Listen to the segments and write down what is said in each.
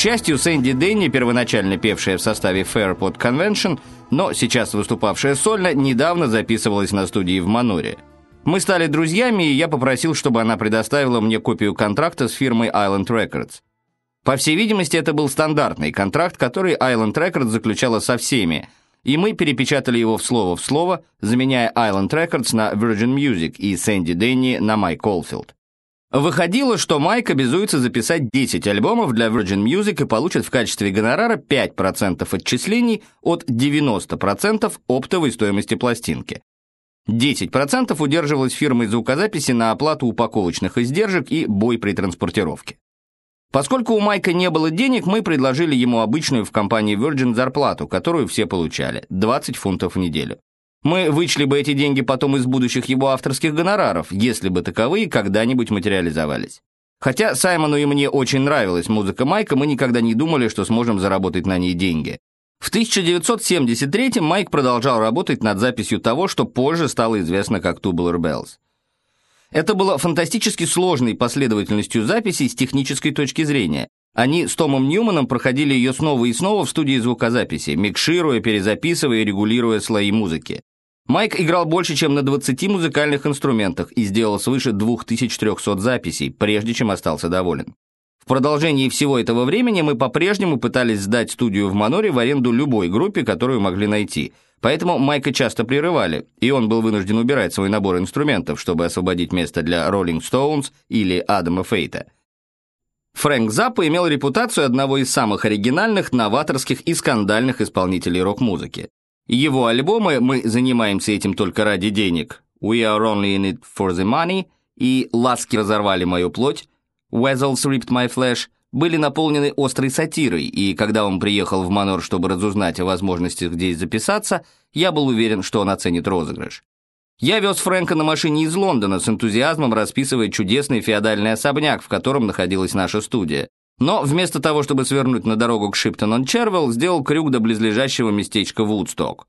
Счастью, Сэнди Дэнни, первоначально певшая в составе Fairport Convention, но сейчас выступавшая сольно, недавно записывалась на студии в Маноре. Мы стали друзьями, и я попросил, чтобы она предоставила мне копию контракта с фирмой Island Records. По всей видимости, это был стандартный контракт, который Island Records заключала со всеми – и мы перепечатали его в слово в слово, заменяя Island Records на Virgin Music и Сэнди Дэнни на Майк Олфилд. Выходило, что Майк обязуется записать 10 альбомов для Virgin Music и получит в качестве гонорара 5% отчислений от 90% оптовой стоимости пластинки. 10% удерживалось фирмой звукозаписи на оплату упаковочных издержек и бой при транспортировке. Поскольку у Майка не было денег, мы предложили ему обычную в компании Virgin зарплату, которую все получали – 20 фунтов в неделю. Мы вычли бы эти деньги потом из будущих его авторских гонораров, если бы таковые когда-нибудь материализовались. Хотя Саймону и мне очень нравилась музыка Майка, мы никогда не думали, что сможем заработать на ней деньги. В 1973 Майк продолжал работать над записью того, что позже стало известно как Tubular Bells. Это было фантастически сложной последовательностью записей с технической точки зрения. Они с Томом Ньюманом проходили ее снова и снова в студии звукозаписи, микшируя, перезаписывая и регулируя слои музыки. Майк играл больше, чем на 20 музыкальных инструментах и сделал свыше 2300 записей, прежде чем остался доволен. В продолжении всего этого времени мы по-прежнему пытались сдать студию в Маноре в аренду любой группе, которую могли найти – Поэтому Майка часто прерывали, и он был вынужден убирать свой набор инструментов, чтобы освободить место для Rolling Stones или Адама Фейта. Фрэнк Заппа имел репутацию одного из самых оригинальных, новаторских и скандальных исполнителей рок-музыки. Его альбомы «Мы занимаемся этим только ради денег», «We are only in it for the money» и «Ласки разорвали мою плоть», «Weasels ripped my flesh» были наполнены острой сатирой, и когда он приехал в Манор, чтобы разузнать о возможностях здесь записаться, я был уверен, что он оценит розыгрыш. Я вез Фрэнка на машине из Лондона с энтузиазмом, расписывая чудесный феодальный особняк, в котором находилась наша студия. Но вместо того, чтобы свернуть на дорогу к Шиптон-он-Червелл, сделал крюк до близлежащего местечка Вудсток.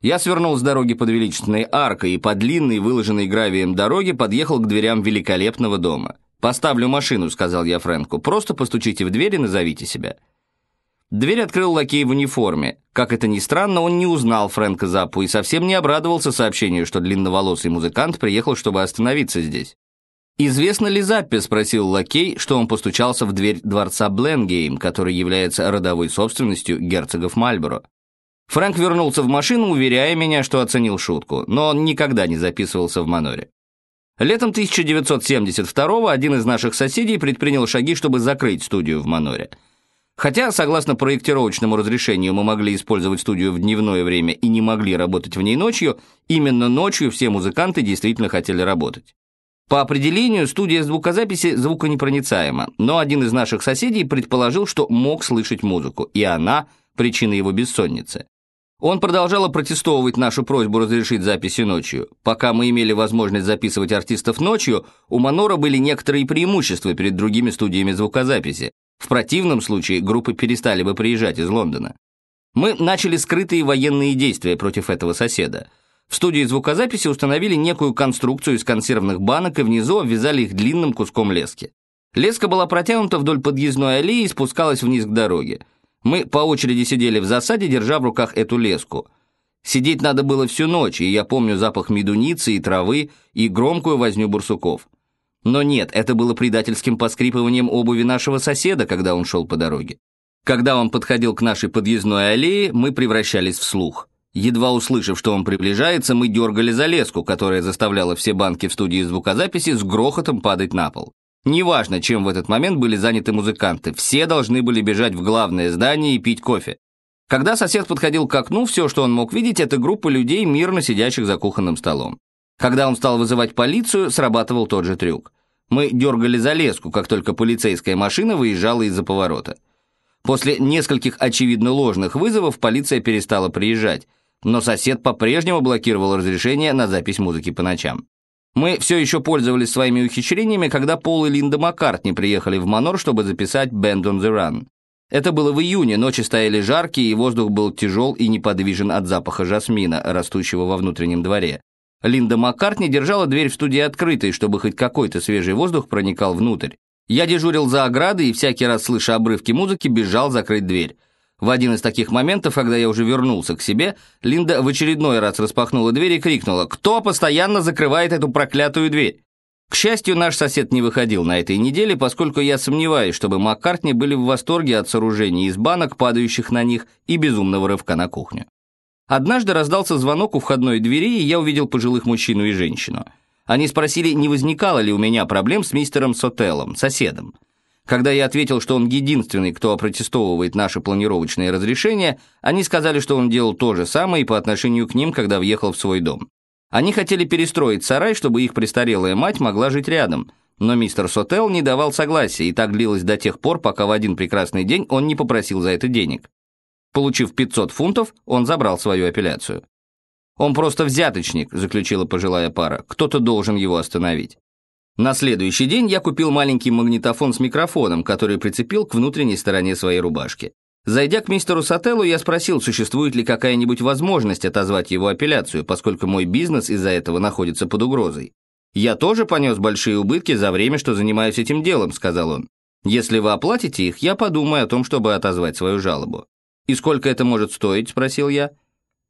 Я свернул с дороги под величественной аркой и по длинной, выложенной гравием дороге подъехал к дверям великолепного дома. «Поставлю машину», — сказал я Фрэнку. «Просто постучите в дверь и назовите себя». Дверь открыл лакей в униформе. Как это ни странно, он не узнал Фрэнка Заппу и совсем не обрадовался сообщению, что длинноволосый музыкант приехал, чтобы остановиться здесь. «Известно ли Заппе?» — спросил лакей, что он постучался в дверь дворца Бленгейм, который является родовой собственностью герцогов Мальборо. Фрэнк вернулся в машину, уверяя меня, что оценил шутку, но он никогда не записывался в Маноре. Летом 1972-го один из наших соседей предпринял шаги, чтобы закрыть студию в Маноре. Хотя, согласно проектировочному разрешению, мы могли использовать студию в дневное время и не могли работать в ней ночью, именно ночью все музыканты действительно хотели работать. По определению, студия звукозаписи звуконепроницаема, но один из наших соседей предположил, что мог слышать музыку, и она – причина его бессонницы. Он продолжал протестовывать нашу просьбу разрешить записи ночью. Пока мы имели возможность записывать артистов ночью, у Манора были некоторые преимущества перед другими студиями звукозаписи. В противном случае группы перестали бы приезжать из Лондона. Мы начали скрытые военные действия против этого соседа. В студии звукозаписи установили некую конструкцию из консервных банок и внизу обвязали их длинным куском лески. Леска была протянута вдоль подъездной аллеи и спускалась вниз к дороге. Мы по очереди сидели в засаде, держа в руках эту леску. Сидеть надо было всю ночь, и я помню запах медуницы и травы, и громкую возню бурсуков. Но нет, это было предательским поскрипыванием обуви нашего соседа, когда он шел по дороге. Когда он подходил к нашей подъездной аллее, мы превращались в слух. Едва услышав, что он приближается, мы дергали за леску, которая заставляла все банки в студии звукозаписи с грохотом падать на пол. Неважно, чем в этот момент были заняты музыканты, все должны были бежать в главное здание и пить кофе. Когда сосед подходил к окну, все, что он мог видеть, это группа людей, мирно сидящих за кухонным столом. Когда он стал вызывать полицию, срабатывал тот же трюк. Мы дергали за леску, как только полицейская машина выезжала из-за поворота. После нескольких очевидно ложных вызовов полиция перестала приезжать. Но сосед по-прежнему блокировал разрешение на запись музыки по ночам. Мы все еще пользовались своими ухищрениями, когда Пол и Линда Маккартни приехали в Манор, чтобы записать «Band on the Run». Это было в июне, ночи стояли жаркие, и воздух был тяжел и неподвижен от запаха жасмина, растущего во внутреннем дворе. Линда Маккартни держала дверь в студии открытой, чтобы хоть какой-то свежий воздух проникал внутрь. Я дежурил за оградой и всякий раз, слыша обрывки музыки, бежал закрыть дверь. В один из таких моментов, когда я уже вернулся к себе, Линда в очередной раз распахнула дверь и крикнула «Кто постоянно закрывает эту проклятую дверь?». К счастью, наш сосед не выходил на этой неделе, поскольку я сомневаюсь, чтобы Маккартни были в восторге от сооружений из банок, падающих на них, и безумного рывка на кухню. Однажды раздался звонок у входной двери, и я увидел пожилых мужчину и женщину. Они спросили, не возникало ли у меня проблем с мистером Сотеллом, соседом. Когда я ответил, что он единственный, кто опротестовывает наши планировочные разрешения, они сказали, что он делал то же самое и по отношению к ним, когда въехал в свой дом. Они хотели перестроить сарай, чтобы их престарелая мать могла жить рядом, но мистер Сотел не давал согласия, и так длилось до тех пор, пока в один прекрасный день он не попросил за это денег. Получив 500 фунтов, он забрал свою апелляцию. «Он просто взяточник», — заключила пожилая пара. «Кто-то должен его остановить». На следующий день я купил маленький магнитофон с микрофоном, который прицепил к внутренней стороне своей рубашки. Зайдя к мистеру Сателлу, я спросил, существует ли какая-нибудь возможность отозвать его апелляцию, поскольку мой бизнес из-за этого находится под угрозой. «Я тоже понес большие убытки за время, что занимаюсь этим делом», — сказал он. «Если вы оплатите их, я подумаю о том, чтобы отозвать свою жалобу». «И сколько это может стоить?» — спросил я.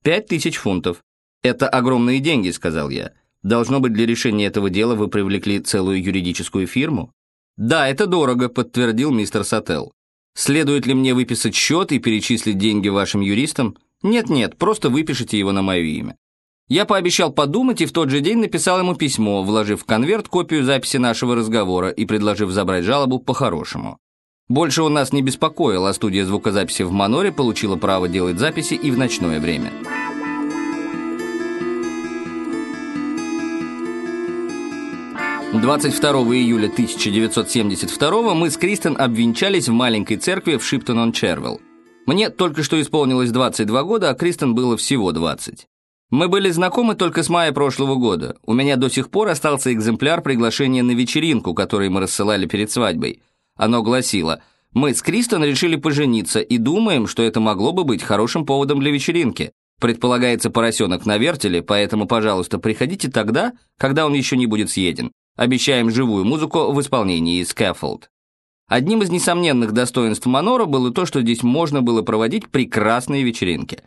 «Пять тысяч фунтов». «Это огромные деньги», — сказал я. Должно быть, для решения этого дела вы привлекли целую юридическую фирму? Да, это дорого, подтвердил мистер Саттел. Следует ли мне выписать счет и перечислить деньги вашим юристам? Нет-нет, просто выпишите его на мое имя. Я пообещал подумать и в тот же день написал ему письмо, вложив в конверт копию записи нашего разговора и предложив забрать жалобу по-хорошему. Больше он нас не беспокоил, а студия звукозаписи в Маноре получила право делать записи и в ночное время. 22 июля 1972 мы с Кристен обвенчались в маленькой церкви в Шиптон-он-Червелл. Мне только что исполнилось 22 года, а Кристен было всего 20. Мы были знакомы только с мая прошлого года. У меня до сих пор остался экземпляр приглашения на вечеринку, который мы рассылали перед свадьбой. Оно гласило «Мы с Кристен решили пожениться и думаем, что это могло бы быть хорошим поводом для вечеринки. Предполагается поросенок на вертеле, поэтому, пожалуйста, приходите тогда, когда он еще не будет съеден. Обещаем живую музыку в исполнении Scaffold. Одним из несомненных достоинств Манора было то, что здесь можно было проводить прекрасные вечеринки.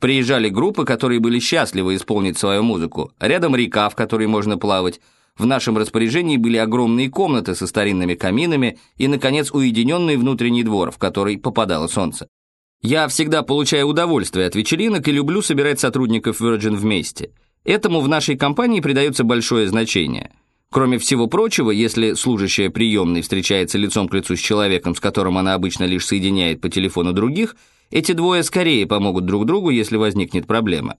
Приезжали группы, которые были счастливы исполнить свою музыку. Рядом река, в которой можно плавать. В нашем распоряжении были огромные комнаты со старинными каминами и, наконец, уединенный внутренний двор, в который попадало солнце. Я всегда получаю удовольствие от вечеринок и люблю собирать сотрудников Virgin вместе. Этому в нашей компании придается большое значение – Кроме всего прочего, если служащая приемной встречается лицом к лицу с человеком, с которым она обычно лишь соединяет по телефону других, эти двое скорее помогут друг другу, если возникнет проблема.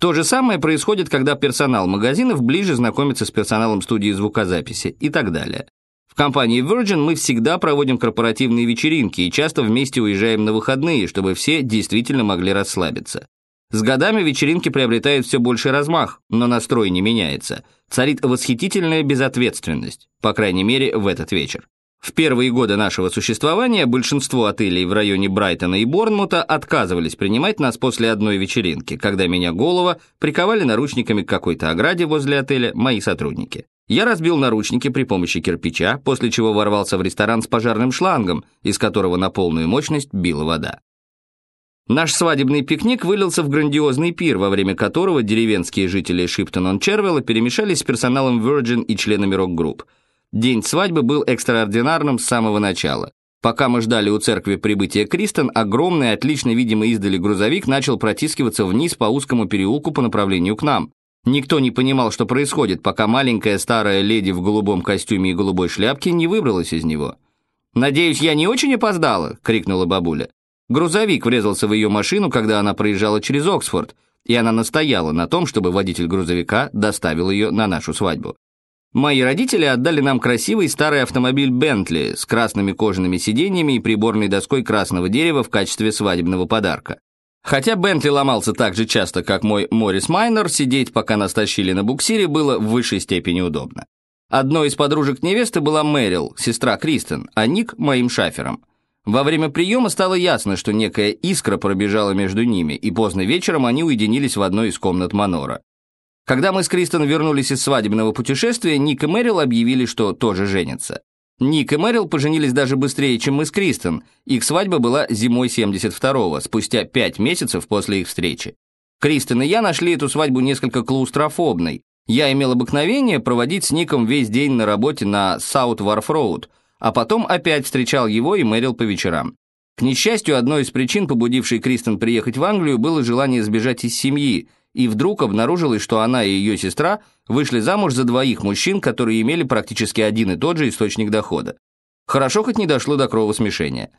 То же самое происходит, когда персонал магазинов ближе знакомится с персоналом студии звукозаписи и так далее. В компании Virgin мы всегда проводим корпоративные вечеринки и часто вместе уезжаем на выходные, чтобы все действительно могли расслабиться. С годами вечеринки приобретают все больше размах, но настрой не меняется. Царит восхитительная безответственность, по крайней мере, в этот вечер. В первые годы нашего существования большинство отелей в районе Брайтона и Борнмута отказывались принимать нас после одной вечеринки, когда меня голова приковали наручниками к какой-то ограде возле отеля мои сотрудники. Я разбил наручники при помощи кирпича, после чего ворвался в ресторан с пожарным шлангом, из которого на полную мощность била вода. Наш свадебный пикник вылился в грандиозный пир, во время которого деревенские жители Шиптон-он-Червелла перемешались с персоналом Virgin и членами рок-групп. День свадьбы был экстраординарным с самого начала. Пока мы ждали у церкви прибытия Кристен, огромный, отлично видимый издали грузовик начал протискиваться вниз по узкому переулку по направлению к нам. Никто не понимал, что происходит, пока маленькая старая леди в голубом костюме и голубой шляпке не выбралась из него. «Надеюсь, я не очень опоздала?» — крикнула бабуля. Грузовик врезался в ее машину, когда она проезжала через Оксфорд, и она настояла на том, чтобы водитель грузовика доставил ее на нашу свадьбу. Мои родители отдали нам красивый старый автомобиль «Бентли» с красными кожаными сиденьями и приборной доской красного дерева в качестве свадебного подарка. Хотя Бентли ломался так же часто, как мой Моррис Майнер, сидеть, пока нас тащили на буксире, было в высшей степени удобно. Одной из подружек невесты была Мэрил, сестра Кристен, а Ник – моим шафером. Во время приема стало ясно, что некая искра пробежала между ними, и поздно вечером они уединились в одной из комнат Манора. Когда мы с Кристен вернулись из свадебного путешествия, Ник и Мэрил объявили, что тоже женятся. Ник и Мэрил поженились даже быстрее, чем мы с Кристен. Их свадьба была зимой 72-го, спустя пять месяцев после их встречи. Кристен и я нашли эту свадьбу несколько клаустрофобной. Я имел обыкновение проводить с Ником весь день на работе на Саут Варф Роуд, а потом опять встречал его и Мэрил по вечерам. К несчастью, одной из причин, побудившей Кристен приехать в Англию, было желание сбежать из семьи, и вдруг обнаружилось, что она и ее сестра вышли замуж за двоих мужчин, которые имели практически один и тот же источник дохода. Хорошо хоть не дошло до кровосмешения.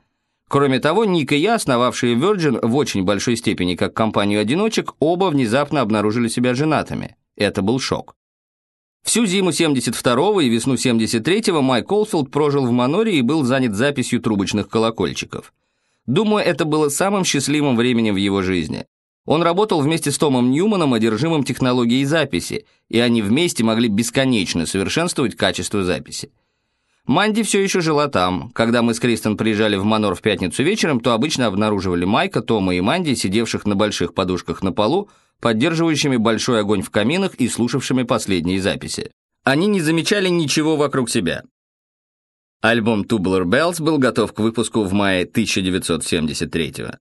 Кроме того, Ник и я, основавшие Virgin в очень большой степени как компанию одиночек, оба внезапно обнаружили себя женатыми. Это был шок. Всю зиму 72-го и весну 73-го Майк Олфилд прожил в Маноре и был занят записью трубочных колокольчиков. Думаю, это было самым счастливым временем в его жизни. Он работал вместе с Томом Ньюманом, одержимым технологией записи, и они вместе могли бесконечно совершенствовать качество записи. Манди все еще жила там. Когда мы с Кристен приезжали в Манор в пятницу вечером, то обычно обнаруживали Майка, Тома и Манди, сидевших на больших подушках на полу, поддерживающими большой огонь в каминах и слушавшими последние записи. Они не замечали ничего вокруг себя. Альбом Tubular Bells был готов к выпуску в мае 1973 -го.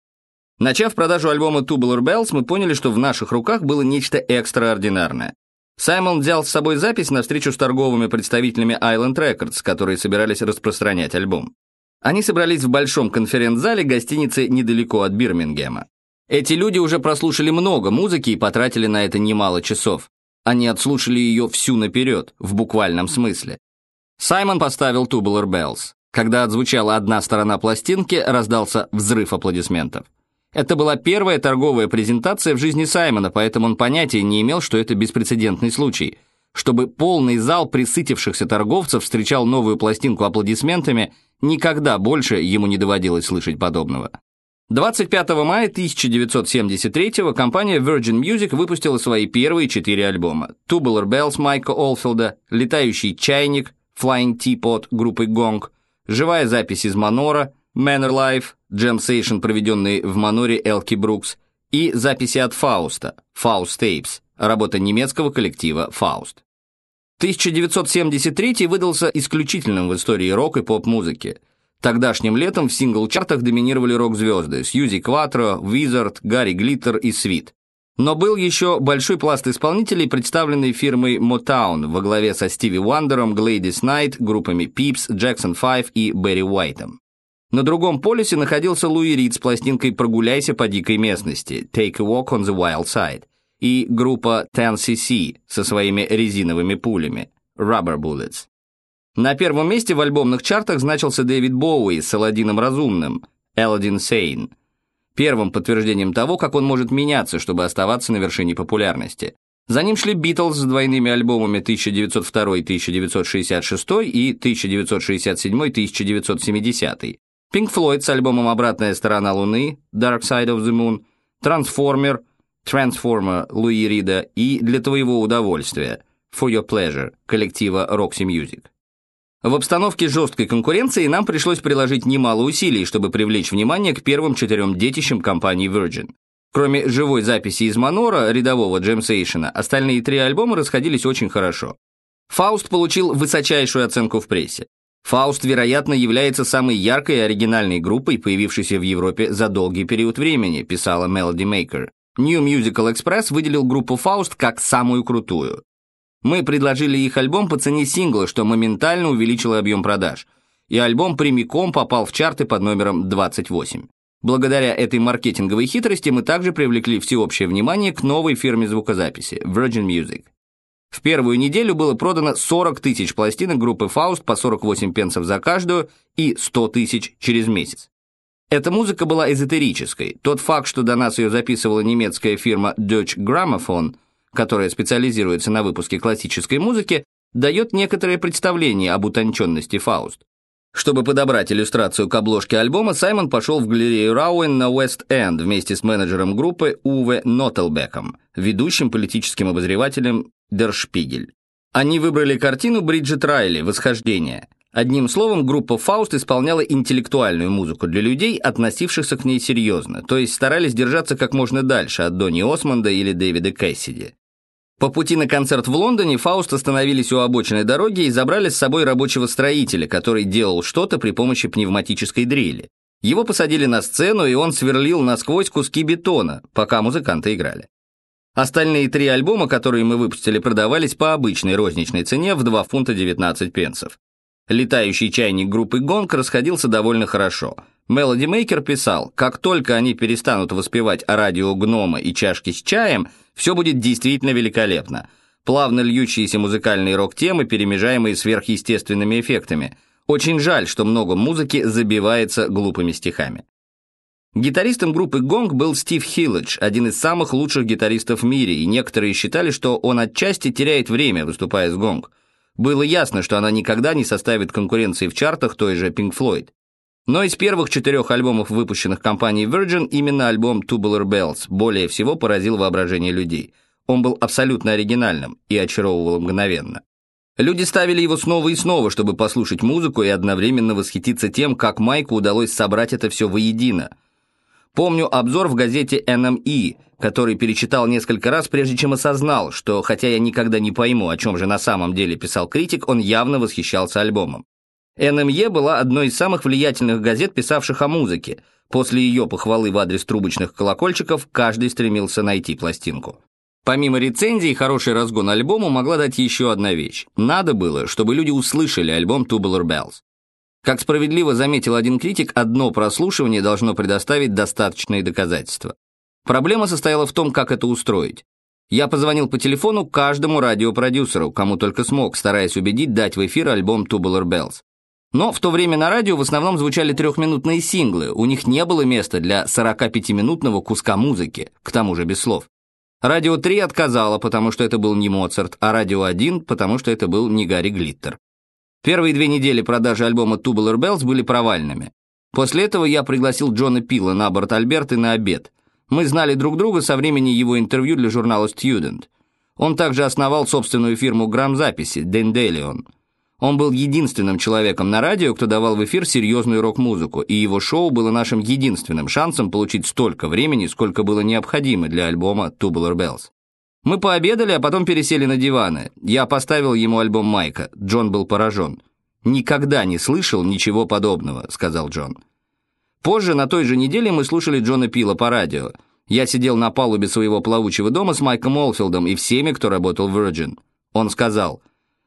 Начав продажу альбома Tubular Bells, мы поняли, что в наших руках было нечто экстраординарное. Саймон взял с собой запись на встречу с торговыми представителями Island Records, которые собирались распространять альбом. Они собрались в большом конференц-зале гостиницы недалеко от Бирмингема. Эти люди уже прослушали много музыки и потратили на это немало часов. Они отслушали ее всю наперед, в буквальном смысле. Саймон поставил Tubular Bells. Когда отзвучала одна сторона пластинки, раздался взрыв аплодисментов. Это была первая торговая презентация в жизни Саймона, поэтому он понятия не имел, что это беспрецедентный случай. Чтобы полный зал присытившихся торговцев встречал новую пластинку аплодисментами, никогда больше ему не доводилось слышать подобного. 25 мая 1973 компания Virgin Music выпустила свои первые четыре альбома. Tubular Bells Майка Олфилда, Летающий чайник, Flying Teapot группы Gong, живая запись из Манора, Manor Live, джем-сейшн, проведенный в Маноре Элки Брукс, и записи от Фауста, Faust Tapes, работа немецкого коллектива Faust. 1973 выдался исключительным в истории рок и поп-музыки. Тогдашним летом в сингл-чартах доминировали рок-звезды Сьюзи Кватро, Wizzard, Гарри Глиттер и Свит. Но был еще большой пласт исполнителей, представленный фирмой Motown во главе со Стиви Уандером, Глэдис Найт, группами Пипс, Джексон 5 и Берри Уайтом. На другом полюсе находился Луи Рид с пластинкой «Прогуляйся по дикой местности» «Take a walk on the wild side» и группа 10cc со своими резиновыми пулями «Rubber Bullets». На первом месте в альбомных чартах значился Дэвид Боуи с Аладдином Разумным «Aladdin Sane», первым подтверждением того, как он может меняться, чтобы оставаться на вершине популярности. За ним шли Битлз с двойными альбомами 1902-1966 и 1967-1970, Pink Floyd с альбомом «Обратная сторона Луны» Dark Side of the Moon, Transformer, Transformer Луи Рида и «Для твоего удовольствия» For Your Pleasure коллектива Roxy Music. В обстановке жесткой конкуренции нам пришлось приложить немало усилий, чтобы привлечь внимание к первым четырем детищам компании Virgin. Кроме живой записи из Манора, рядового Джемсейшена, остальные три альбома расходились очень хорошо. Фауст получил высочайшую оценку в прессе. Фауст, вероятно, является самой яркой и оригинальной группой, появившейся в Европе за долгий период времени, писала Melody Maker. New Musical Express выделил группу Фауст как самую крутую. Мы предложили их альбом по цене сингла, что моментально увеличило объем продаж. И альбом прямиком попал в чарты под номером 28. Благодаря этой маркетинговой хитрости мы также привлекли всеобщее внимание к новой фирме звукозаписи Virgin Music. В первую неделю было продано 40 тысяч пластинок группы «Фауст» по 48 пенсов за каждую и 100 тысяч через месяц. Эта музыка была эзотерической. Тот факт, что до нас ее записывала немецкая фирма Deutsche Grammophon, которая специализируется на выпуске классической музыки, дает некоторое представление об утонченности «Фауст». Чтобы подобрать иллюстрацию к обложке альбома, Саймон пошел в галерею Рауэн на Уэст-Энд вместе с менеджером группы Уве Нотелбеком, ведущим политическим обозревателем Дер Шпигель. Они выбрали картину Бриджит Райли «Восхождение». Одним словом, группа «Фауст» исполняла интеллектуальную музыку для людей, относившихся к ней серьезно, то есть старались держаться как можно дальше от Донни Осмонда или Дэвида Кэссиди. По пути на концерт в Лондоне Фауст остановились у обочины дороги и забрали с собой рабочего строителя, который делал что-то при помощи пневматической дрели. Его посадили на сцену, и он сверлил насквозь куски бетона, пока музыканты играли. Остальные три альбома, которые мы выпустили, продавались по обычной розничной цене в 2 фунта 19 пенсов. Летающий чайник группы «Гонг» расходился довольно хорошо. Мелоди Мейкер писал, как только они перестанут воспевать радио гнома и чашки с чаем, все будет действительно великолепно. Плавно льющиеся музыкальные рок-темы, перемежаемые сверхъестественными эффектами. Очень жаль, что много музыки забивается глупыми стихами. Гитаристом группы «Гонг» был Стив Хилледж, один из самых лучших гитаристов в мире, и некоторые считали, что он отчасти теряет время, выступая с «Гонг». Было ясно, что она никогда не составит конкуренции в чартах той же Pink Floyd. Но из первых четырех альбомов, выпущенных компанией Virgin, именно альбом Tubular Bells более всего поразил воображение людей. Он был абсолютно оригинальным и очаровывал мгновенно. Люди ставили его снова и снова, чтобы послушать музыку и одновременно восхититься тем, как Майку удалось собрать это все воедино. Помню обзор в газете NME, который перечитал несколько раз, прежде чем осознал, что, хотя я никогда не пойму, о чем же на самом деле писал критик, он явно восхищался альбомом. NME была одной из самых влиятельных газет, писавших о музыке. После ее похвалы в адрес трубочных колокольчиков каждый стремился найти пластинку. Помимо рецензий, хороший разгон альбому могла дать еще одна вещь. Надо было, чтобы люди услышали альбом Tubular Bells. Как справедливо заметил один критик, одно прослушивание должно предоставить достаточные доказательства. Проблема состояла в том, как это устроить. Я позвонил по телефону каждому радиопродюсеру, кому только смог, стараясь убедить дать в эфир альбом Tubular Bells. Но в то время на радио в основном звучали трехминутные синглы, у них не было места для 45-минутного куска музыки, к тому же без слов. Радио 3 отказало, потому что это был не Моцарт, а Радио 1, потому что это был не Гарри Глиттер. Первые две недели продажи альбома Tubular Bells были провальными. После этого я пригласил Джона Пила на борт Альберты на обед. Мы знали друг друга со времени его интервью для журнала Student. Он также основал собственную фирму грамзаписи Денделион. Он был единственным человеком на радио, кто давал в эфир серьезную рок-музыку, и его шоу было нашим единственным шансом получить столько времени, сколько было необходимо для альбома Tubular Bells. Мы пообедали, а потом пересели на диваны. Я поставил ему альбом Майка. Джон был поражен. «Никогда не слышал ничего подобного», — сказал Джон. Позже, на той же неделе, мы слушали Джона Пила по радио. Я сидел на палубе своего плавучего дома с Майком Олфилдом и всеми, кто работал в Virgin. Он сказал,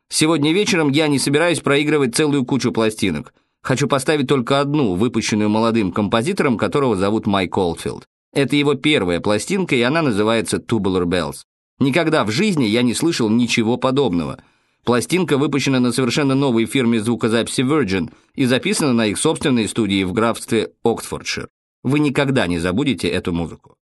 «Сегодня вечером я не собираюсь проигрывать целую кучу пластинок. Хочу поставить только одну, выпущенную молодым композитором, которого зовут Майк Олфилд. Это его первая пластинка, и она называется «Tubular Bells». Никогда в жизни я не слышал ничего подобного – Пластинка выпущена на совершенно новой фирме звукозаписи Virgin и записана на их собственной студии в графстве Оксфордшир. Вы никогда не забудете эту музыку.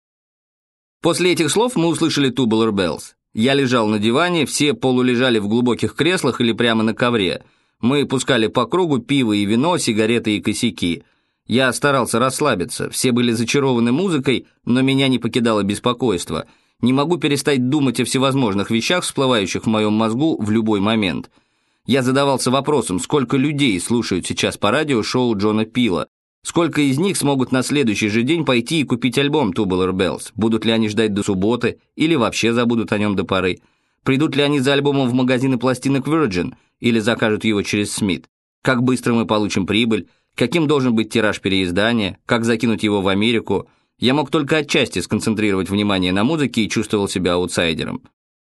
После этих слов мы услышали Tubular Bells. Я лежал на диване, все полулежали в глубоких креслах или прямо на ковре. Мы пускали по кругу пиво и вино, сигареты и косяки. Я старался расслабиться, все были зачарованы музыкой, но меня не покидало беспокойство – не могу перестать думать о всевозможных вещах, всплывающих в моем мозгу в любой момент. Я задавался вопросом, сколько людей слушают сейчас по радио шоу Джона Пила, сколько из них смогут на следующий же день пойти и купить альбом Tubular Bells, будут ли они ждать до субботы или вообще забудут о нем до поры, придут ли они за альбомом в магазины пластинок Virgin или закажут его через Смит, как быстро мы получим прибыль, каким должен быть тираж переиздания, как закинуть его в Америку – я мог только отчасти сконцентрировать внимание на музыке и чувствовал себя аутсайдером.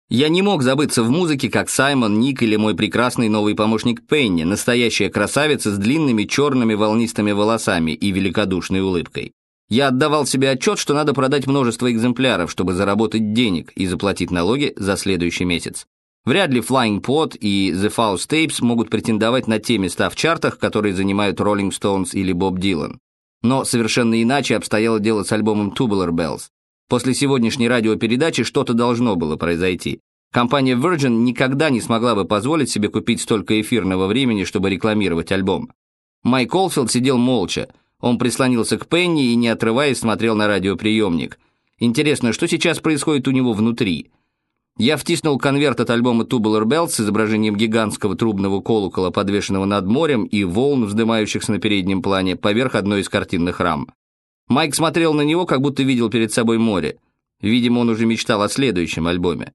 Я не мог забыться в музыке, как Саймон, Ник или мой прекрасный новый помощник Пенни, настоящая красавица с длинными черными волнистыми волосами и великодушной улыбкой. Я отдавал себе отчет, что надо продать множество экземпляров, чтобы заработать денег и заплатить налоги за следующий месяц. Вряд ли Flying Pod и The Faust Tapes могут претендовать на те места в чартах, которые занимают Rolling Stones или Боб Дилан. Но совершенно иначе обстояло дело с альбомом Tubular Bells. После сегодняшней радиопередачи что-то должно было произойти. Компания Virgin никогда не смогла бы позволить себе купить столько эфирного времени, чтобы рекламировать альбом. Майк Олфилд сидел молча. Он прислонился к Пенни и, не отрываясь, смотрел на радиоприемник. Интересно, что сейчас происходит у него внутри? Я втиснул конверт от альбома Tubular Bells с изображением гигантского трубного колокола, подвешенного над морем, и волн, вздымающихся на переднем плане, поверх одной из картинных рам. Майк смотрел на него, как будто видел перед собой море. Видимо, он уже мечтал о следующем альбоме.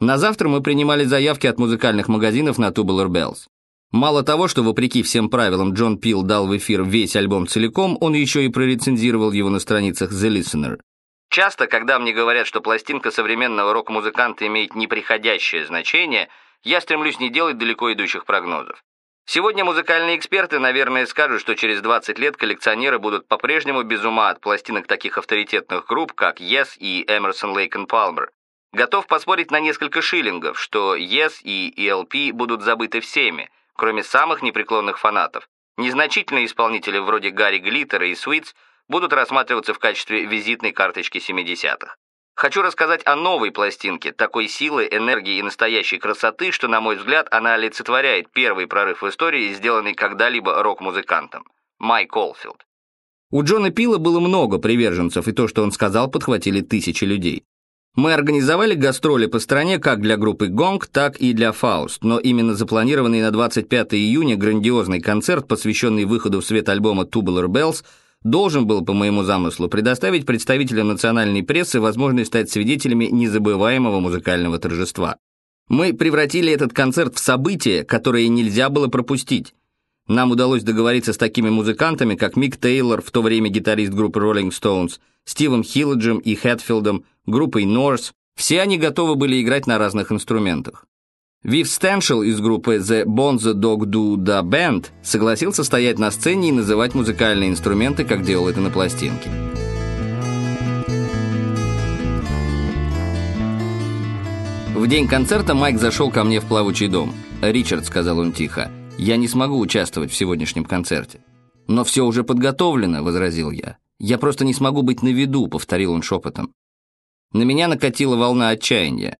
На завтра мы принимали заявки от музыкальных магазинов на Tubular Bells. Мало того, что, вопреки всем правилам, Джон Пил дал в эфир весь альбом целиком, он еще и прорецензировал его на страницах The Listener. Часто, когда мне говорят, что пластинка современного рок-музыканта имеет неприходящее значение, я стремлюсь не делать далеко идущих прогнозов. Сегодня музыкальные эксперты, наверное, скажут, что через 20 лет коллекционеры будут по-прежнему без ума от пластинок таких авторитетных групп, как Yes и Emerson, Lake and Palmer. Готов поспорить на несколько шиллингов, что Yes и ELP будут забыты всеми, кроме самых непреклонных фанатов. Незначительные исполнители вроде Гарри Глиттера и Sweets будут рассматриваться в качестве визитной карточки 70-х. Хочу рассказать о новой пластинке, такой силы, энергии и настоящей красоты, что, на мой взгляд, она олицетворяет первый прорыв в истории, сделанный когда-либо рок-музыкантом. Майк Олфилд. У Джона Пила было много приверженцев, и то, что он сказал, подхватили тысячи людей. Мы организовали гастроли по стране как для группы «Гонг», так и для «Фауст», но именно запланированный на 25 июня грандиозный концерт, посвященный выходу в свет альбома «Tubular Bells», должен был, по моему замыслу, предоставить представителям национальной прессы возможность стать свидетелями незабываемого музыкального торжества. Мы превратили этот концерт в событие, которое нельзя было пропустить. Нам удалось договориться с такими музыкантами, как Мик Тейлор, в то время гитарист группы Rolling Stones, Стивом Хилладжем и Хэтфилдом, группой Norse. Все они готовы были играть на разных инструментах. Вив Стэншел из группы The Bonzo Dog Do Da Band согласился стоять на сцене и называть музыкальные инструменты, как делал это на пластинке. В день концерта Майк зашел ко мне в плавучий дом. «Ричард», — сказал он тихо, — «я не смогу участвовать в сегодняшнем концерте». «Но все уже подготовлено», — возразил я. «Я просто не смогу быть на виду», — повторил он шепотом. На меня накатила волна отчаяния.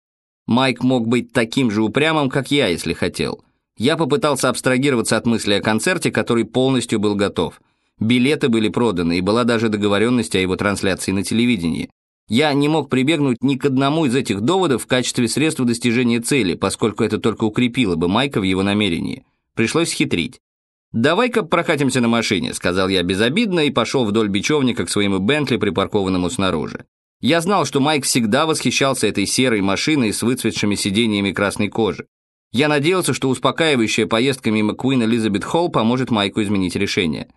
Майк мог быть таким же упрямым, как я, если хотел. Я попытался абстрагироваться от мысли о концерте, который полностью был готов. Билеты были проданы, и была даже договоренность о его трансляции на телевидении. Я не мог прибегнуть ни к одному из этих доводов в качестве средства достижения цели, поскольку это только укрепило бы Майка в его намерении. Пришлось хитрить. «Давай-ка прокатимся на машине», — сказал я безобидно и пошел вдоль бечевника к своему Бентли, припаркованному снаружи. Я знал, что Майк всегда восхищался этой серой машиной с выцветшими сиденьями красной кожи. Я надеялся, что успокаивающая поездка мимо Куин Элизабет Холл поможет Майку изменить решение.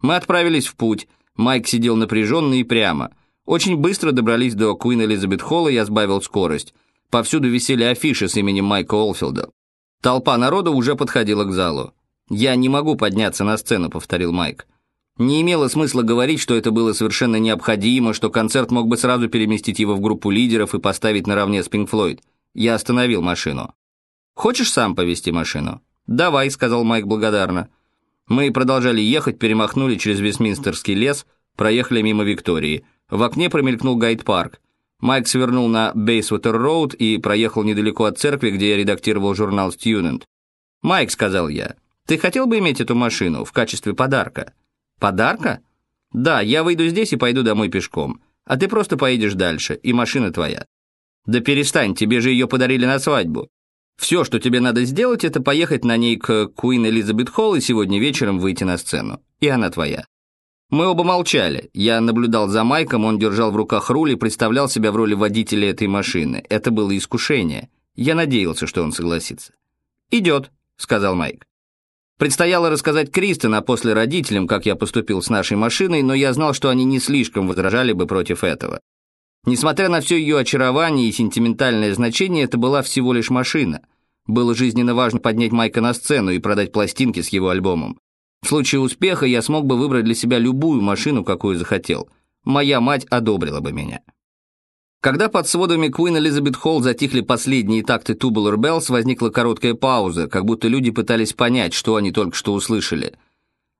Мы отправились в путь. Майк сидел напряженно и прямо. Очень быстро добрались до Куин Элизабет Холла, я сбавил скорость. Повсюду висели афиши с именем Майка Олфилда. Толпа народа уже подходила к залу. «Я не могу подняться на сцену», — повторил Майк. Не имело смысла говорить, что это было совершенно необходимо, что концерт мог бы сразу переместить его в группу лидеров и поставить наравне с Пинк Флойд. Я остановил машину. «Хочешь сам повести машину?» «Давай», — сказал Майк благодарно. Мы продолжали ехать, перемахнули через Вестминстерский лес, проехали мимо Виктории. В окне промелькнул гайд-парк. Майк свернул на Бейсвотер-роуд и проехал недалеко от церкви, где я редактировал журнал «Стьюдент». «Майк», — сказал я, — «ты хотел бы иметь эту машину в качестве подарка?» «Подарка?» «Да, я выйду здесь и пойду домой пешком, а ты просто поедешь дальше, и машина твоя». «Да перестань, тебе же ее подарили на свадьбу. Все, что тебе надо сделать, это поехать на ней к Куин Элизабет Холл и сегодня вечером выйти на сцену. И она твоя». Мы оба молчали. Я наблюдал за Майком, он держал в руках руль и представлял себя в роли водителя этой машины. Это было искушение. Я надеялся, что он согласится. «Идет», — сказал Майк. Предстояло рассказать Кристен, а после родителям, как я поступил с нашей машиной, но я знал, что они не слишком возражали бы против этого. Несмотря на все ее очарование и сентиментальное значение, это была всего лишь машина. Было жизненно важно поднять Майка на сцену и продать пластинки с его альбомом. В случае успеха я смог бы выбрать для себя любую машину, какую захотел. Моя мать одобрила бы меня. Когда под сводами Queen Elizabeth Холл затихли последние такты Tubular Bells, возникла короткая пауза, как будто люди пытались понять, что они только что услышали.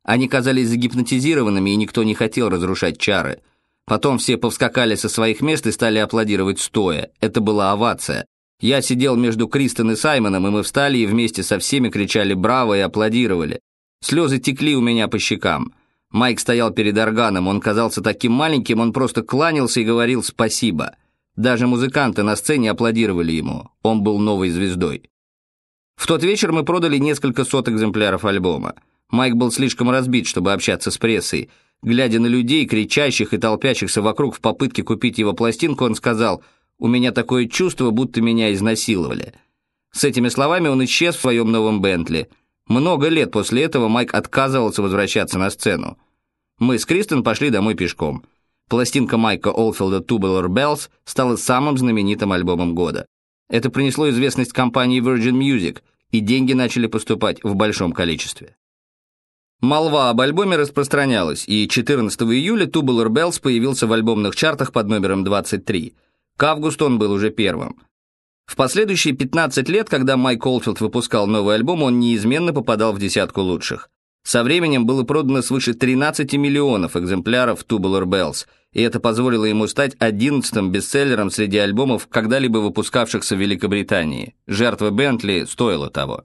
Они казались загипнотизированными, и никто не хотел разрушать чары. Потом все повскакали со своих мест и стали аплодировать стоя. Это была овация. Я сидел между Кристен и Саймоном, и мы встали и вместе со всеми кричали «Браво!» и аплодировали. Слезы текли у меня по щекам. Майк стоял перед органом, он казался таким маленьким, он просто кланялся и говорил «спасибо». Даже музыканты на сцене аплодировали ему, он был новой звездой. В тот вечер мы продали несколько сот экземпляров альбома. Майк был слишком разбит, чтобы общаться с прессой. Глядя на людей, кричащих и толпящихся вокруг в попытке купить его пластинку, он сказал «У меня такое чувство, будто меня изнасиловали». С этими словами он исчез в своем новом Бентли. Много лет после этого Майк отказывался возвращаться на сцену. Мы с Кристен пошли домой пешком. Пластинка Майка Олфилда «Tubular Bells» стала самым знаменитым альбомом года. Это принесло известность компании Virgin Music, и деньги начали поступать в большом количестве. Молва об альбоме распространялась, и 14 июля Tubular Bells появился в альбомных чартах под номером 23. К августу он был уже первым. В последующие 15 лет, когда Майк Олфилд выпускал новый альбом, он неизменно попадал в десятку лучших. Со временем было продано свыше 13 миллионов экземпляров Tubular Bells, и это позволило ему стать одиннадцатым бестселлером среди альбомов, когда-либо выпускавшихся в Великобритании. Жертва Бентли стоила того.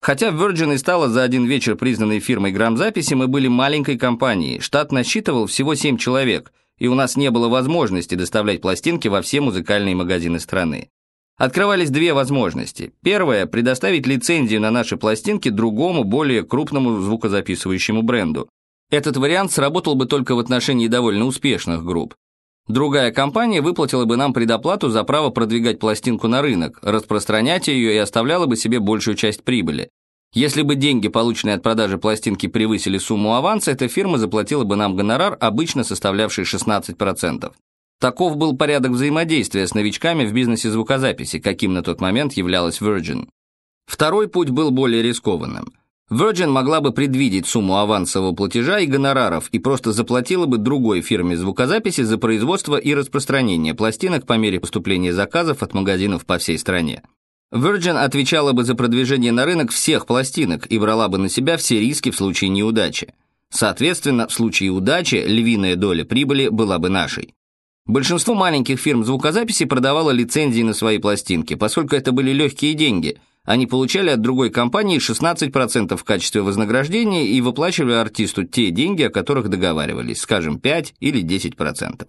Хотя Virgin и стала за один вечер признанной фирмой грамзаписи, мы были маленькой компанией, штат насчитывал всего 7 человек, и у нас не было возможности доставлять пластинки во все музыкальные магазины страны. Открывались две возможности. Первая – предоставить лицензию на наши пластинки другому, более крупному звукозаписывающему бренду. Этот вариант сработал бы только в отношении довольно успешных групп. Другая компания выплатила бы нам предоплату за право продвигать пластинку на рынок, распространять ее и оставляла бы себе большую часть прибыли. Если бы деньги, полученные от продажи пластинки, превысили сумму аванса, эта фирма заплатила бы нам гонорар, обычно составлявший 16%. Таков был порядок взаимодействия с новичками в бизнесе звукозаписи, каким на тот момент являлась Virgin. Второй путь был более рискованным. Virgin могла бы предвидеть сумму авансового платежа и гонораров и просто заплатила бы другой фирме звукозаписи за производство и распространение пластинок по мере поступления заказов от магазинов по всей стране. Virgin отвечала бы за продвижение на рынок всех пластинок и брала бы на себя все риски в случае неудачи. Соответственно, в случае удачи львиная доля прибыли была бы нашей. Большинство маленьких фирм звукозаписи продавало лицензии на свои пластинки, поскольку это были легкие деньги. Они получали от другой компании 16% в качестве вознаграждения и выплачивали артисту те деньги, о которых договаривались, скажем, 5 или 10%.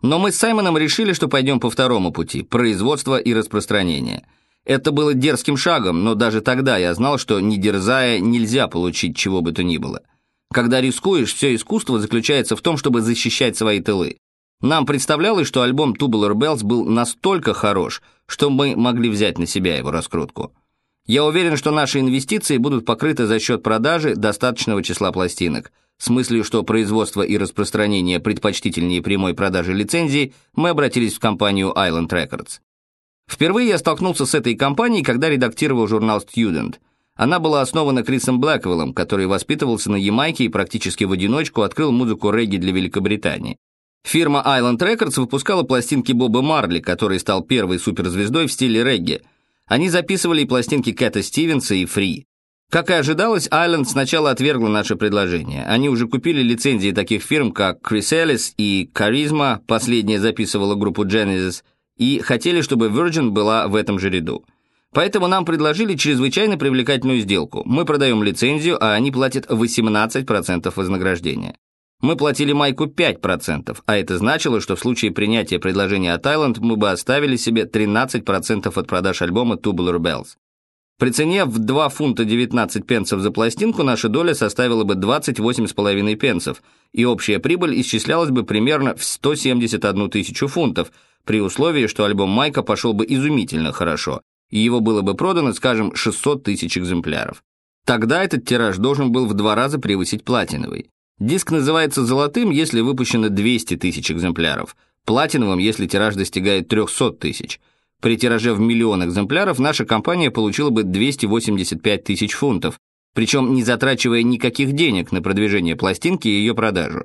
Но мы с Саймоном решили, что пойдем по второму пути – производство и распространение. Это было дерзким шагом, но даже тогда я знал, что не дерзая нельзя получить чего бы то ни было. Когда рискуешь, все искусство заключается в том, чтобы защищать свои тылы. Нам представлялось, что альбом Tubular Bells был настолько хорош, что мы могли взять на себя его раскрутку. Я уверен, что наши инвестиции будут покрыты за счет продажи достаточного числа пластинок. С мыслью, что производство и распространение предпочтительнее прямой продажи лицензий, мы обратились в компанию Island Records. Впервые я столкнулся с этой компанией, когда редактировал журнал Student. Она была основана Крисом Блэквеллом, который воспитывался на Ямайке и практически в одиночку открыл музыку регги для Великобритании. Фирма Island Records выпускала пластинки Боба Марли, который стал первой суперзвездой в стиле регги. Они записывали и пластинки Кэта Стивенса и Фри. Как и ожидалось, Island сначала отвергла наше предложение. Они уже купили лицензии таких фирм, как Chrysalis и Charisma, последняя записывала группу Genesis, и хотели, чтобы Virgin была в этом же ряду. Поэтому нам предложили чрезвычайно привлекательную сделку. Мы продаем лицензию, а они платят 18% вознаграждения. Мы платили Майку 5%, а это значило, что в случае принятия предложения от Island мы бы оставили себе 13% от продаж альбома Tubular Bells. При цене в 2 фунта 19 пенсов за пластинку наша доля составила бы 28,5 пенсов, и общая прибыль исчислялась бы примерно в 171 тысячу фунтов, при условии, что альбом Майка пошел бы изумительно хорошо, и его было бы продано, скажем, 600 тысяч экземпляров. Тогда этот тираж должен был в два раза превысить платиновый. Диск называется золотым, если выпущено 200 тысяч экземпляров, платиновым, если тираж достигает 300 тысяч. При тираже в миллион экземпляров наша компания получила бы 285 тысяч фунтов, причем не затрачивая никаких денег на продвижение пластинки и ее продажу.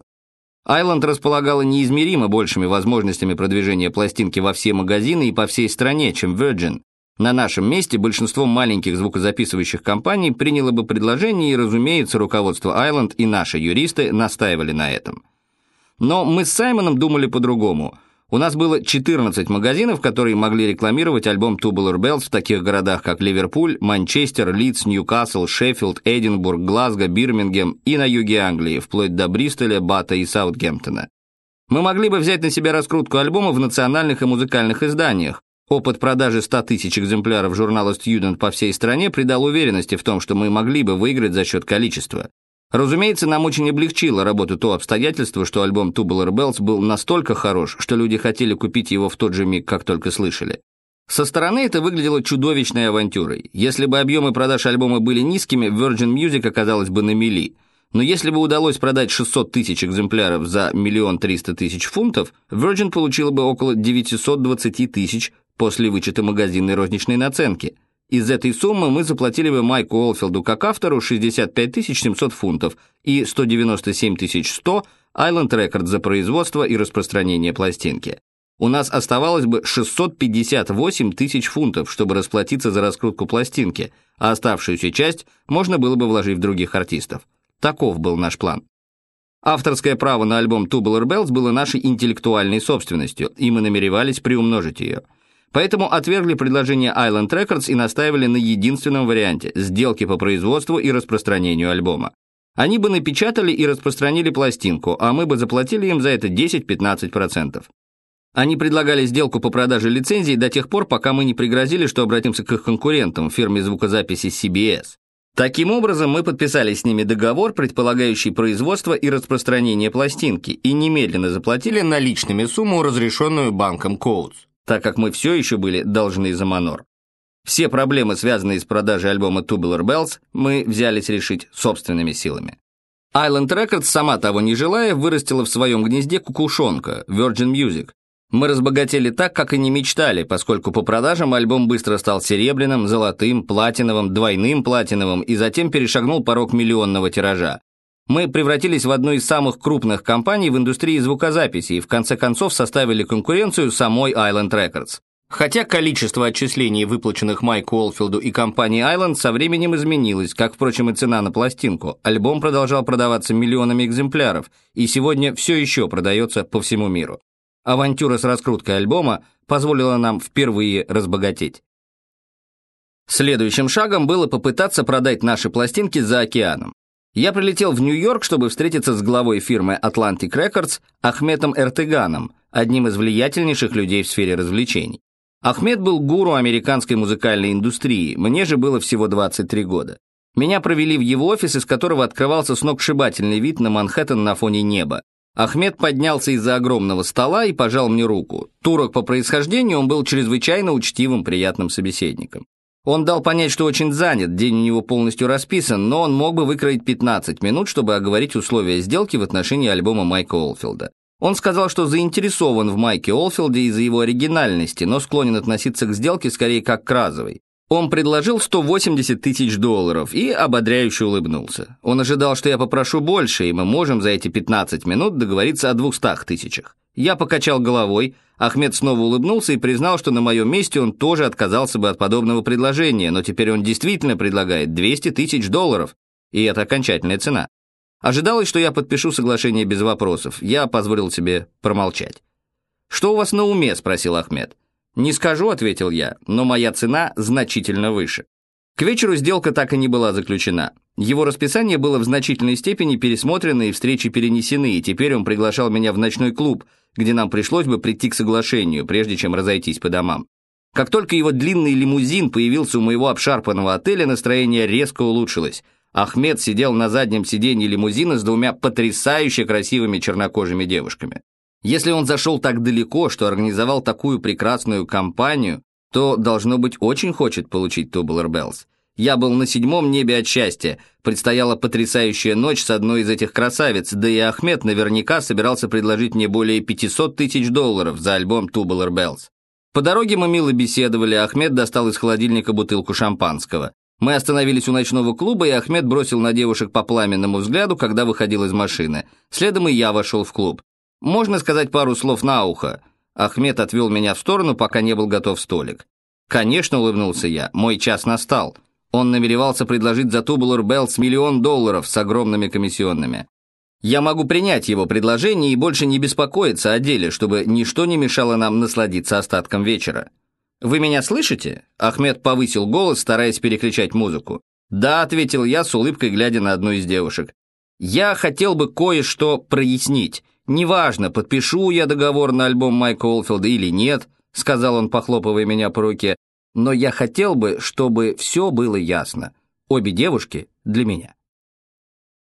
Айленд располагала неизмеримо большими возможностями продвижения пластинки во все магазины и по всей стране, чем Virgin, на нашем месте большинство маленьких звукозаписывающих компаний приняло бы предложение, и, разумеется, руководство Island и наши юристы настаивали на этом. Но мы с Саймоном думали по-другому. У нас было 14 магазинов, которые могли рекламировать альбом Tubular Bells в таких городах, как Ливерпуль, Манчестер, Лидс, Ньюкасл, Шеффилд, Эдинбург, Глазго, Бирмингем и на юге Англии, вплоть до Бристоля, Бата и Саутгемптона. Мы могли бы взять на себя раскрутку альбома в национальных и музыкальных изданиях. Опыт продажи 100 тысяч экземпляров журнала Student по всей стране придал уверенности в том, что мы могли бы выиграть за счет количества. Разумеется, нам очень облегчило работу то обстоятельство, что альбом Tubular Bells был настолько хорош, что люди хотели купить его в тот же миг, как только слышали. Со стороны это выглядело чудовищной авантюрой. Если бы объемы продаж альбома были низкими, Virgin Music оказалась бы на мели – но если бы удалось продать 600 тысяч экземпляров за миллион триста тысяч фунтов, Virgin получила бы около 920 тысяч после вычета магазинной розничной наценки. Из этой суммы мы заплатили бы Майку Олфилду как автору 65 700 фунтов и 197 100 Island Records за производство и распространение пластинки. У нас оставалось бы 658 тысяч фунтов, чтобы расплатиться за раскрутку пластинки, а оставшуюся часть можно было бы вложить в других артистов. Таков был наш план. Авторское право на альбом Tubular Bells было нашей интеллектуальной собственностью, и мы намеревались приумножить ее. Поэтому отвергли предложение Island Records и настаивали на единственном варианте – сделке по производству и распространению альбома. Они бы напечатали и распространили пластинку, а мы бы заплатили им за это 10-15%. Они предлагали сделку по продаже лицензий до тех пор, пока мы не пригрозили, что обратимся к их конкурентам, фирме звукозаписи CBS. Таким образом, мы подписали с ними договор, предполагающий производство и распространение пластинки, и немедленно заплатили наличными сумму, разрешенную банком Коутс, так как мы все еще были должны за Манор. Все проблемы, связанные с продажей альбома Tubular Bells, мы взялись решить собственными силами. Island Records, сама того не желая, вырастила в своем гнезде кукушонка, Virgin Music, мы разбогатели так, как и не мечтали, поскольку по продажам альбом быстро стал серебряным, золотым, платиновым, двойным платиновым и затем перешагнул порог миллионного тиража. Мы превратились в одну из самых крупных компаний в индустрии звукозаписи и в конце концов составили конкуренцию самой Island Records. Хотя количество отчислений, выплаченных Майку Олфилду и компании Island, со временем изменилось, как, впрочем, и цена на пластинку. Альбом продолжал продаваться миллионами экземпляров и сегодня все еще продается по всему миру. Авантюра с раскруткой альбома позволила нам впервые разбогатеть. Следующим шагом было попытаться продать наши пластинки за океаном. Я прилетел в Нью-Йорк, чтобы встретиться с главой фирмы Atlantic Records Ахметом Эртеганом, одним из влиятельнейших людей в сфере развлечений. Ахмед был гуру американской музыкальной индустрии, мне же было всего 23 года. Меня провели в его офис, из которого открывался сногсшибательный вид на Манхэттен на фоне неба. Ахмед поднялся из-за огромного стола и пожал мне руку. Турок по происхождению, он был чрезвычайно учтивым, приятным собеседником. Он дал понять, что очень занят, день у него полностью расписан, но он мог бы выкроить 15 минут, чтобы оговорить условия сделки в отношении альбома Майка Олфилда. Он сказал, что заинтересован в Майке Олфилде из-за его оригинальности, но склонен относиться к сделке скорее как к разовой. Он предложил 180 тысяч долларов и ободряюще улыбнулся. Он ожидал, что я попрошу больше, и мы можем за эти 15 минут договориться о 200 тысячах. Я покачал головой, Ахмед снова улыбнулся и признал, что на моем месте он тоже отказался бы от подобного предложения, но теперь он действительно предлагает 200 тысяч долларов, и это окончательная цена. Ожидалось, что я подпишу соглашение без вопросов. Я позволил себе промолчать. «Что у вас на уме?» – спросил Ахмед. «Не скажу», — ответил я, — «но моя цена значительно выше». К вечеру сделка так и не была заключена. Его расписание было в значительной степени пересмотрено и встречи перенесены, и теперь он приглашал меня в ночной клуб, где нам пришлось бы прийти к соглашению, прежде чем разойтись по домам. Как только его длинный лимузин появился у моего обшарпанного отеля, настроение резко улучшилось. Ахмед сидел на заднем сиденье лимузина с двумя потрясающе красивыми чернокожими девушками. Если он зашел так далеко, что организовал такую прекрасную компанию, то, должно быть, очень хочет получить Bells. Я был на седьмом небе от счастья. Предстояла потрясающая ночь с одной из этих красавиц, да и Ахмед наверняка собирался предложить мне более 500 тысяч долларов за альбом Tubular Bells. По дороге мы мило беседовали, Ахмед достал из холодильника бутылку шампанского. Мы остановились у ночного клуба, и Ахмед бросил на девушек по пламенному взгляду, когда выходил из машины. Следом и я вошел в клуб. «Можно сказать пару слов на ухо?» Ахмед отвел меня в сторону, пока не был готов столик. «Конечно», — улыбнулся я, — «мой час настал». Он намеревался предложить за Tubular Bells миллион долларов с огромными комиссионными. Я могу принять его предложение и больше не беспокоиться о деле, чтобы ничто не мешало нам насладиться остатком вечера. Вы меня слышите?» Ахмед повысил голос, стараясь перекричать музыку. «Да», — ответил я с улыбкой, глядя на одну из девушек. «Я хотел бы кое-что прояснить. Неважно, подпишу я договор на альбом Майка Олфилда или нет», — сказал он, похлопывая меня по руке. «Но я хотел бы, чтобы все было ясно. Обе девушки для меня».